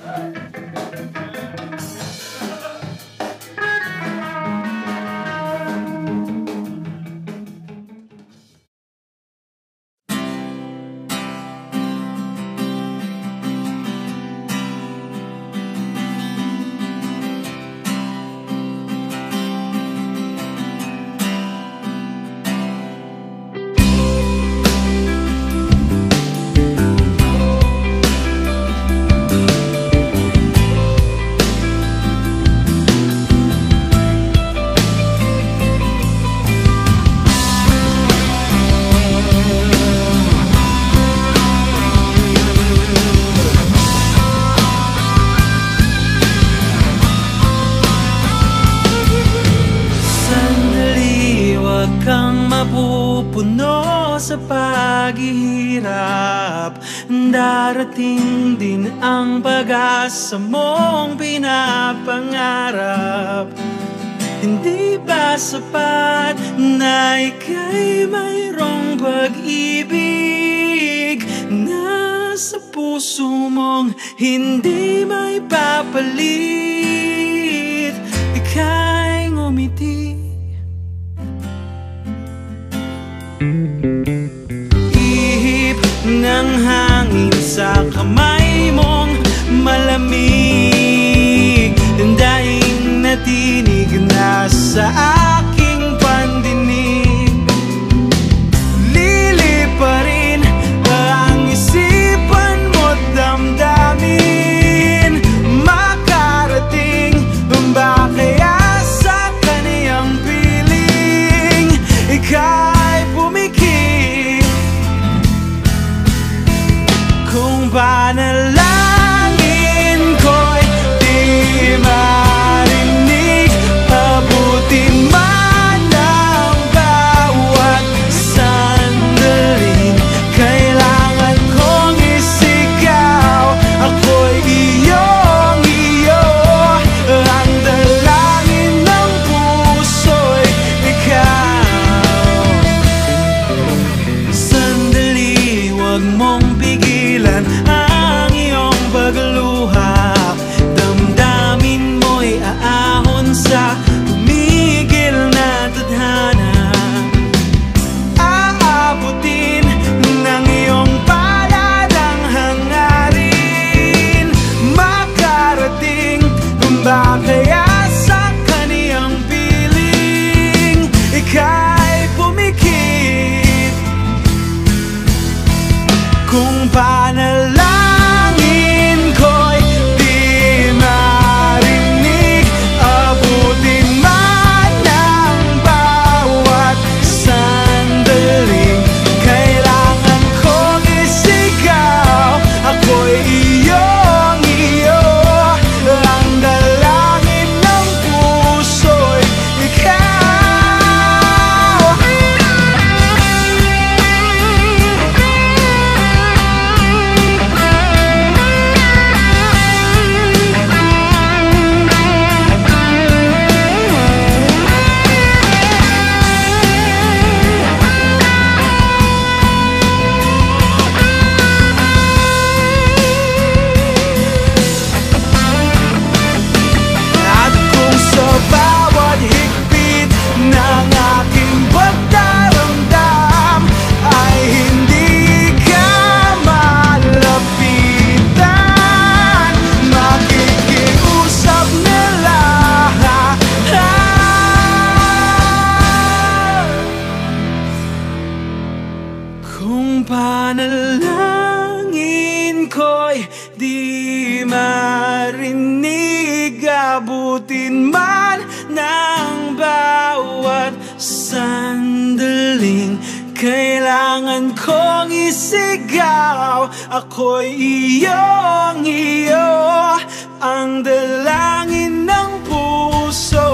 Sandali, kang mapupuno sa paghihirap. Darating din ang pag-asa mong pinapangarap. Hindi ba sapat na ika'y mayroong pag-ibig Na sa puso mong hindi may papalit? Ika'y ngumiti Ihip ng hangin sa kamay mong malamig. Daing natinig na sa aking Ako'y iyong iyo. Ang dalangin ng puso'y ikaw. Sandali, wag mong kung panalangin Panalangin ko'y di marinig. Abutin man ng bawat sandaling Kailangan kong isigaw. Ako'y iyong iyo Ang dalangin ng puso.